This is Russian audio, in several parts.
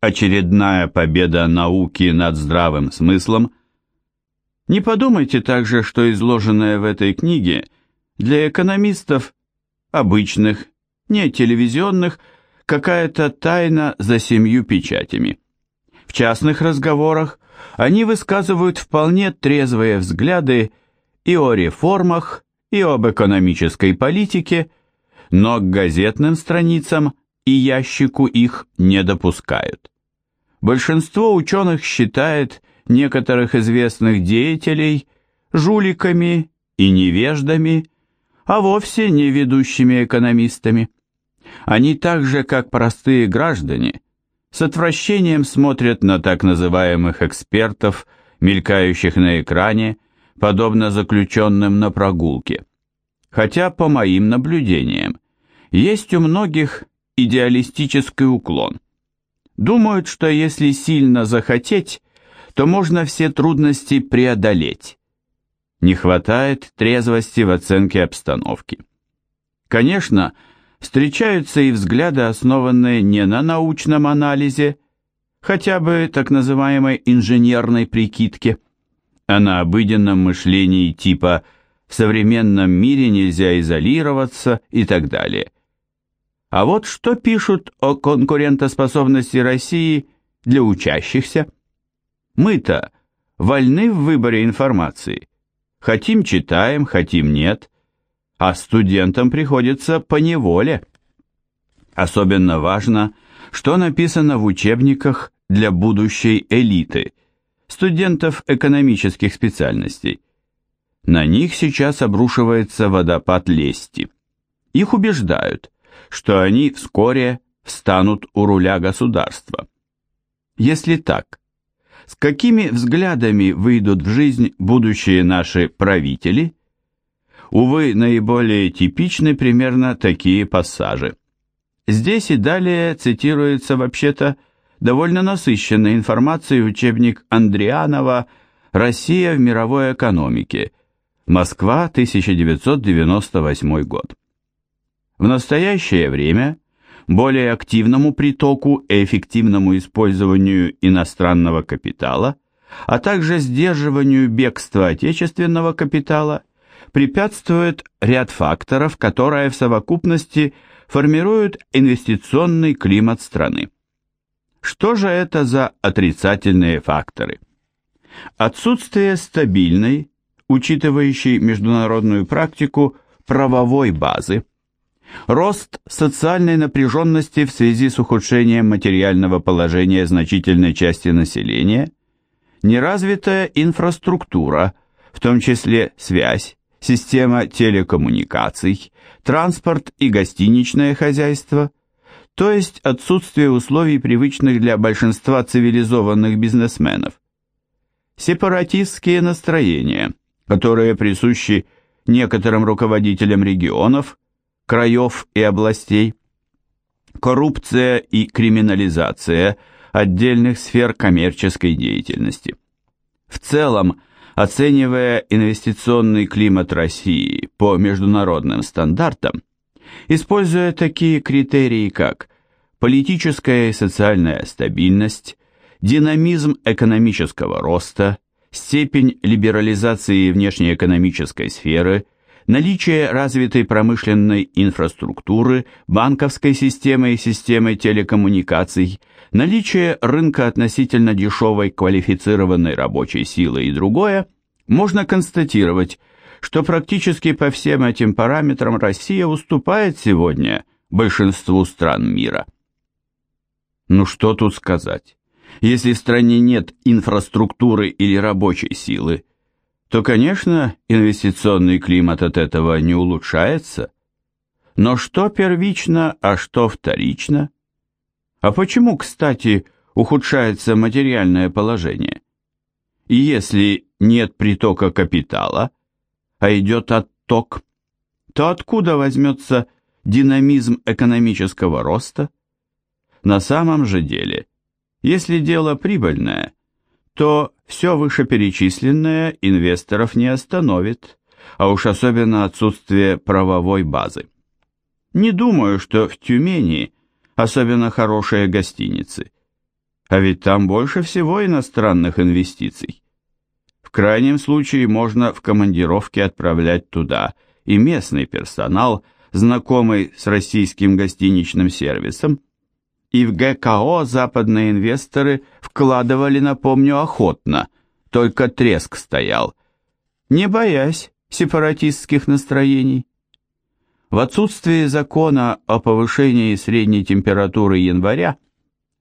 Очередная победа науки над здравым смыслом. Не подумайте также, что изложенное в этой книге для экономистов обычных, не телевизионных, какая-то тайна за семью печатями. В частных разговорах они высказывают вполне трезвые взгляды и о реформах, и об экономической политике, но к газетным страницам и ящику их не допускают. Большинство ученых считает некоторых известных деятелей жуликами и невеждами, а вовсе не ведущими экономистами. Они так же, как простые граждане, с отвращением смотрят на так называемых экспертов, мелькающих на экране, подобно заключенным на прогулке. Хотя, по моим наблюдениям, есть у многих идеалистический уклон. Думают, что если сильно захотеть, то можно все трудности преодолеть. Не хватает трезвости в оценке обстановки. Конечно, встречаются и взгляды, основанные не на научном анализе, хотя бы так называемой инженерной прикидке, а на обыденном мышлении типа «в современном мире нельзя изолироваться» и так далее. А вот что пишут о конкурентоспособности России для учащихся? Мы-то вольны в выборе информации. Хотим – читаем, хотим – нет. А студентам приходится по неволе. Особенно важно, что написано в учебниках для будущей элиты, студентов экономических специальностей. На них сейчас обрушивается водопад лести. Их убеждают – что они вскоре встанут у руля государства. Если так, с какими взглядами выйдут в жизнь будущие наши правители? Увы, наиболее типичны примерно такие пассажи. Здесь и далее цитируется вообще-то довольно насыщенной информацией учебник Андрианова «Россия в мировой экономике», Москва, 1998 год. В настоящее время более активному притоку и эффективному использованию иностранного капитала, а также сдерживанию бегства отечественного капитала препятствует ряд факторов, которые в совокупности формируют инвестиционный климат страны. Что же это за отрицательные факторы? Отсутствие стабильной, учитывающей международную практику, правовой базы – Рост социальной напряженности в связи с ухудшением материального положения значительной части населения, неразвитая инфраструктура, в том числе связь, система телекоммуникаций, транспорт и гостиничное хозяйство, то есть отсутствие условий, привычных для большинства цивилизованных бизнесменов. Сепаратистские настроения, которые присущи некоторым руководителям регионов, краев и областей, коррупция и криминализация отдельных сфер коммерческой деятельности. В целом, оценивая инвестиционный климат России по международным стандартам, используя такие критерии, как политическая и социальная стабильность, динамизм экономического роста, степень либерализации внешнеэкономической сферы – наличие развитой промышленной инфраструктуры, банковской системы и системы телекоммуникаций, наличие рынка относительно дешевой квалифицированной рабочей силы и другое, можно констатировать, что практически по всем этим параметрам Россия уступает сегодня большинству стран мира. Ну что тут сказать? Если в стране нет инфраструктуры или рабочей силы, то, конечно, инвестиционный климат от этого не улучшается. Но что первично, а что вторично? А почему, кстати, ухудшается материальное положение? И если нет притока капитала, а идет отток, то откуда возьмется динамизм экономического роста? На самом же деле, если дело прибыльное, то все вышеперечисленное инвесторов не остановит, а уж особенно отсутствие правовой базы. Не думаю, что в Тюмени особенно хорошие гостиницы. А ведь там больше всего иностранных инвестиций. В крайнем случае можно в командировке отправлять туда и местный персонал, знакомый с российским гостиничным сервисом, и в ГКО западные инвесторы вкладывали, напомню, охотно, только треск стоял, не боясь сепаратистских настроений. В отсутствие закона о повышении средней температуры января,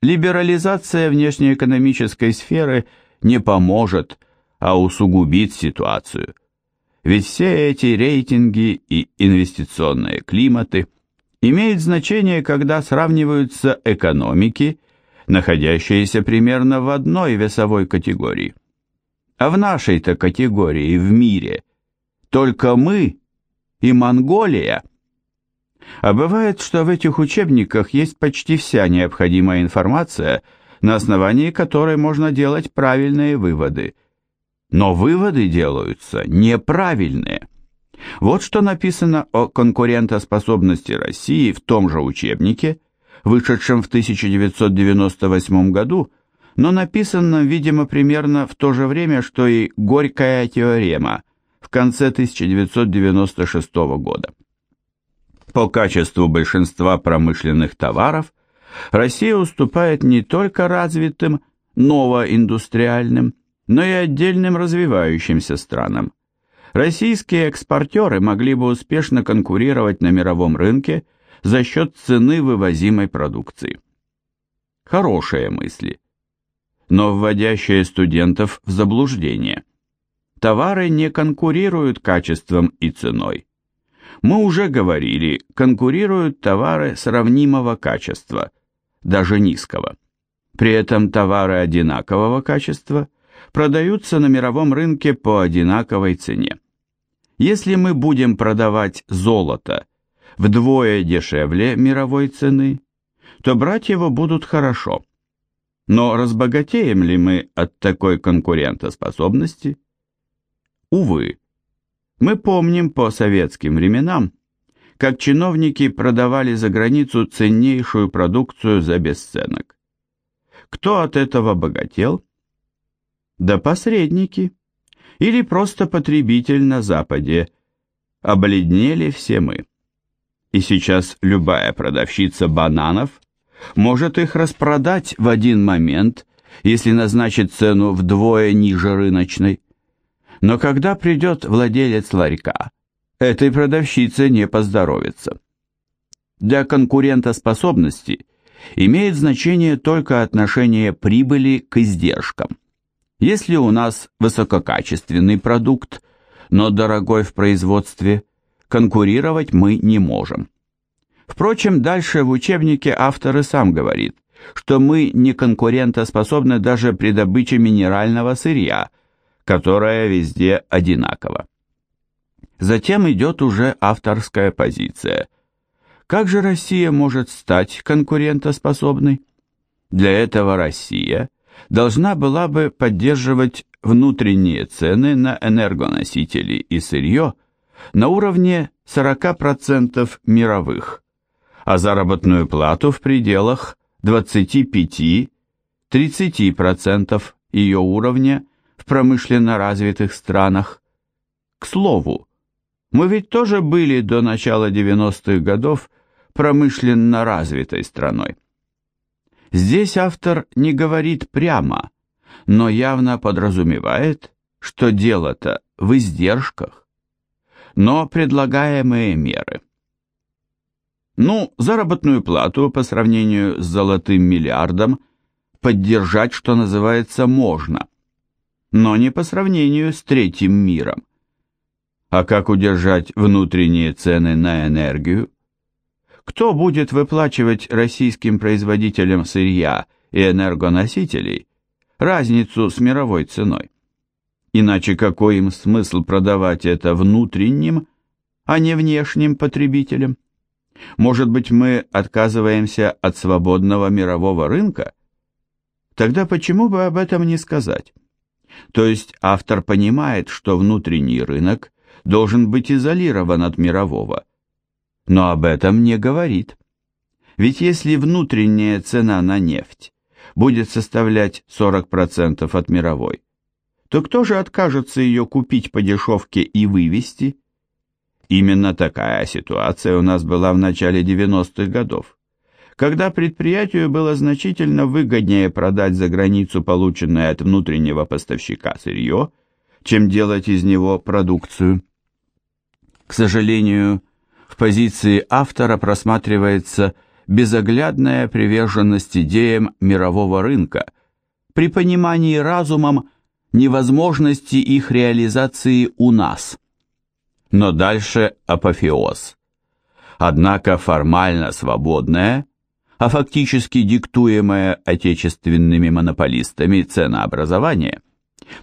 либерализация внешнеэкономической сферы не поможет, а усугубит ситуацию. Ведь все эти рейтинги и инвестиционные климаты имеют значение, когда сравниваются экономики, находящиеся примерно в одной весовой категории. А в нашей-то категории в мире только мы и Монголия. А бывает, что в этих учебниках есть почти вся необходимая информация, на основании которой можно делать правильные выводы. Но выводы делаются неправильные. Вот что написано о конкурентоспособности России в том же учебнике, вышедшем в 1998 году, но написанном, видимо, примерно в то же время, что и «Горькая теорема», в конце 1996 года. По качеству большинства промышленных товаров Россия уступает не только развитым новоиндустриальным, но и отдельным развивающимся странам. Российские экспортеры могли бы успешно конкурировать на мировом рынке за счет цены вывозимой продукции. Хорошие мысли, но вводящие студентов в заблуждение – товары не конкурируют качеством и ценой. Мы уже говорили, конкурируют товары сравнимого качества, даже низкого. При этом товары одинакового качества продаются на мировом рынке по одинаковой цене. Если мы будем продавать золото вдвое дешевле мировой цены, то брать его будут хорошо. Но разбогатеем ли мы от такой конкурентоспособности? Увы, мы помним по советским временам, как чиновники продавали за границу ценнейшую продукцию за бесценок. Кто от этого богател? Да посредники. Или просто потребитель на Западе. Обледнели все мы. И сейчас любая продавщица бананов может их распродать в один момент, если назначит цену вдвое ниже рыночной. Но когда придет владелец ларька, этой продавщице не поздоровится. Для конкурентоспособности имеет значение только отношение прибыли к издержкам. Если у нас высококачественный продукт, но дорогой в производстве, конкурировать мы не можем. Впрочем, дальше в учебнике автор и сам говорит, что мы не конкурентоспособны даже при добыче минерального сырья, которая везде одинакова. Затем идет уже авторская позиция. Как же Россия может стать конкурентоспособной? Для этого Россия должна была бы поддерживать внутренние цены на энергоносители и сырье на уровне 40% мировых, а заработную плату в пределах 25-30% ее уровня в промышленно развитых странах. К слову, мы ведь тоже были до начала 90-х годов промышленно развитой страной. Здесь автор не говорит прямо, но явно подразумевает, что дело-то в издержках. Но предлагаемые меры. Ну, заработную плату по сравнению с золотым миллиардом поддержать, что называется, можно – но не по сравнению с третьим миром. А как удержать внутренние цены на энергию? Кто будет выплачивать российским производителям сырья и энергоносителей разницу с мировой ценой? Иначе какой им смысл продавать это внутренним, а не внешним потребителям? Может быть, мы отказываемся от свободного мирового рынка? Тогда почему бы об этом не сказать? То есть автор понимает, что внутренний рынок должен быть изолирован от мирового, но об этом не говорит. Ведь если внутренняя цена на нефть будет составлять 40% от мировой, то кто же откажется ее купить по дешевке и вывести? Именно такая ситуация у нас была в начале 90-х годов, когда предприятию было значительно выгоднее продать за границу полученное от внутреннего поставщика сырье, чем делать из него продукцию. К сожалению, в позиции автора просматривается безоглядная приверженность идеям мирового рынка при понимании разумом невозможности их реализации у нас. Но дальше апофеоз. Однако формально свободное, а фактически диктуемое отечественными монополистами ценообразование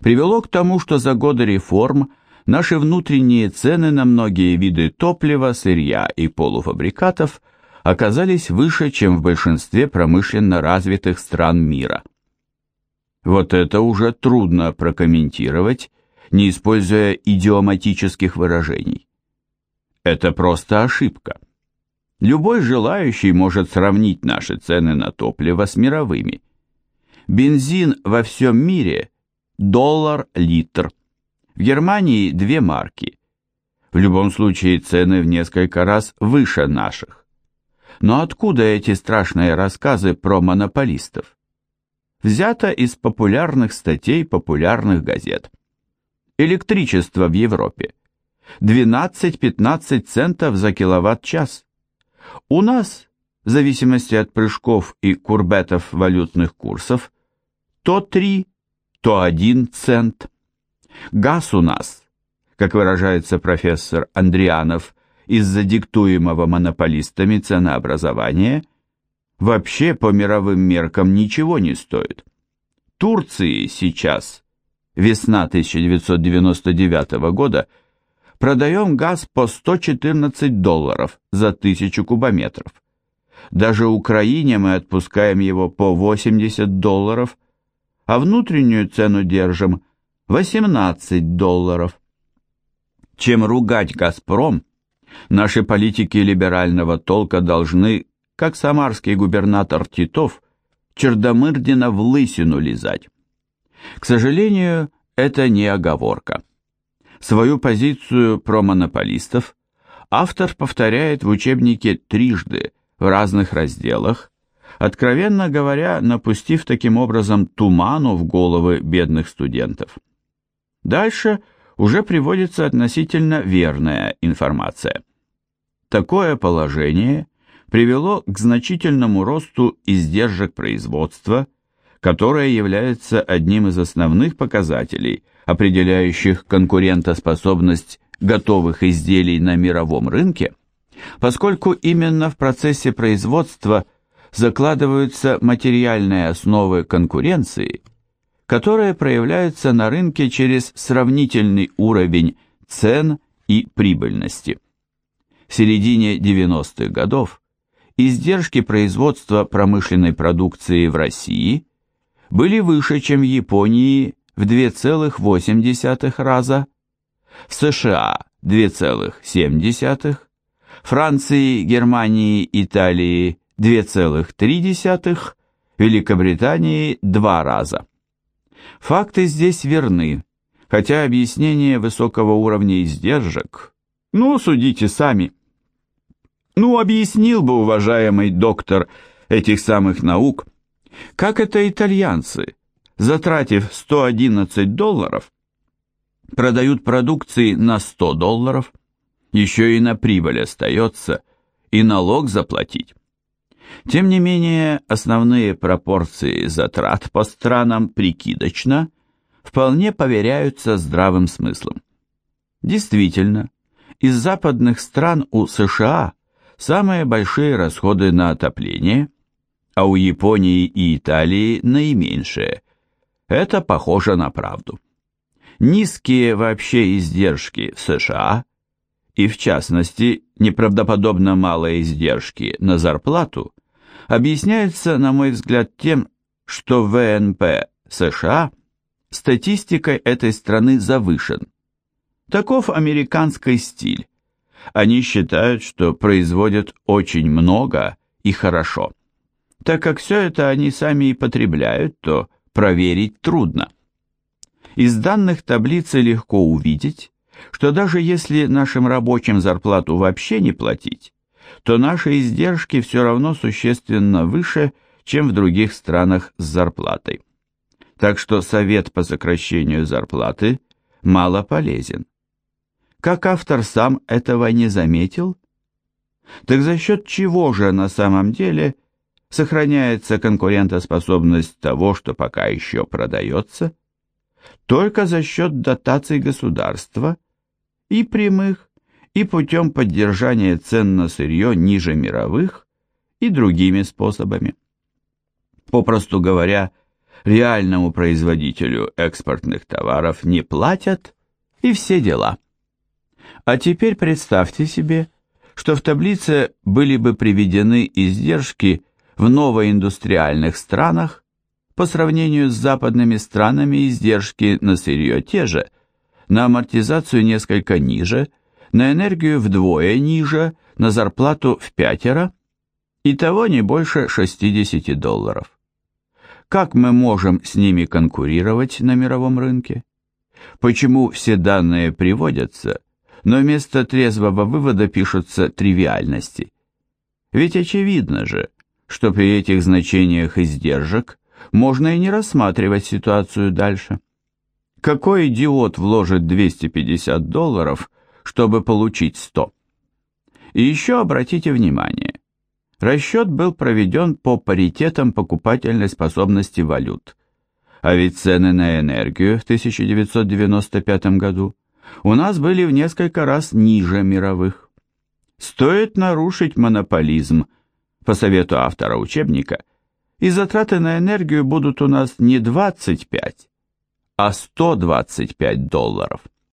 привело к тому, что за годы реформ наши внутренние цены на многие виды топлива, сырья и полуфабрикатов оказались выше, чем в большинстве промышленно развитых стран мира. Вот это уже трудно прокомментировать, не используя идиоматических выражений. Это просто ошибка. Любой желающий может сравнить наши цены на топливо с мировыми. Бензин во всем мире – доллар литр. В Германии две марки. В любом случае цены в несколько раз выше наших. Но откуда эти страшные рассказы про монополистов? взято из популярных статей популярных газет. Электричество в Европе. 12-15 центов за киловатт-час. У нас, в зависимости от прыжков и курбетов валютных курсов, то 3, то 1 цент. Газ у нас, как выражается профессор Андрианов, из-за диктуемого монополистами ценообразования – вообще по мировым меркам ничего не стоит. Турции сейчас, весна 1999 года, продаем газ по 114 долларов за тысячу кубометров. Даже Украине мы отпускаем его по 80 долларов, а внутреннюю цену держим 18 долларов. Чем ругать «Газпром», наши политики либерального толка должны как самарский губернатор Титов, Чердомырдина в лысину лизать. К сожалению, это не оговорка. Свою позицию про монополистов автор повторяет в учебнике трижды в разных разделах, откровенно говоря, напустив таким образом туману в головы бедных студентов. Дальше уже приводится относительно верная информация. Такое положение привело к значительному росту издержек производства, которое является одним из основных показателей, определяющих конкурентоспособность готовых изделий на мировом рынке, поскольку именно в процессе производства закладываются материальные основы конкуренции, которые проявляются на рынке через сравнительный уровень цен и прибыльности. В середине 90-х годов издержки производства промышленной продукции в России были выше, чем в Японии в 2,8 раза, в США 2,7, Франции, Германии, Италии 2,3, Великобритании 2 раза. Факты здесь верны, хотя объяснение высокого уровня издержек, ну, судите сами – ну, объяснил бы уважаемый доктор этих самых наук, как это итальянцы, затратив 111 долларов, продают продукции на 100 долларов, еще и на прибыль остается, и налог заплатить. Тем не менее, основные пропорции затрат по странам прикидочно вполне поверяются здравым смыслом. Действительно, из западных стран у США – самые большие расходы на отопление, а у Японии и Италии наименьшие. Это похоже на правду. Низкие вообще издержки в США и, в частности, неправдоподобно малые издержки на зарплату объясняются, на мой взгляд, тем, что ВНП США статистикой этой страны завышен. Таков американский стиль они считают, что производят очень много и хорошо. Так как все это они сами и потребляют, то проверить трудно. Из данных таблицы легко увидеть, что даже если нашим рабочим зарплату вообще не платить, то наши издержки все равно существенно выше, чем в других странах с зарплатой. Так что совет по сокращению зарплаты мало полезен. Как автор сам этого не заметил? Так за счет чего же на самом деле сохраняется конкурентоспособность того, что пока еще продается? Только за счет дотаций государства и прямых, и путем поддержания цен на сырье ниже мировых и другими способами. Попросту говоря, реальному производителю экспортных товаров не платят и все дела. А теперь представьте себе, что в таблице были бы приведены издержки в новоиндустриальных странах, по сравнению с западными странами издержки на сырье те же, на амортизацию несколько ниже, на энергию вдвое ниже, на зарплату в пятеро, и того не больше 60 долларов. Как мы можем с ними конкурировать на мировом рынке? Почему все данные приводятся, но вместо трезвого вывода пишутся тривиальности? Ведь очевидно же, что при этих значениях издержек можно и не рассматривать ситуацию дальше. Какой идиот вложит 250 долларов, чтобы получить 100? И еще обратите внимание, расчет был проведен по паритетам покупательной способности валют. А ведь цены на энергию в 1995 году у нас были в несколько раз ниже мировых. Стоит нарушить монополизм, по совету автора учебника, и затраты на энергию будут у нас не 25, а 125 долларов.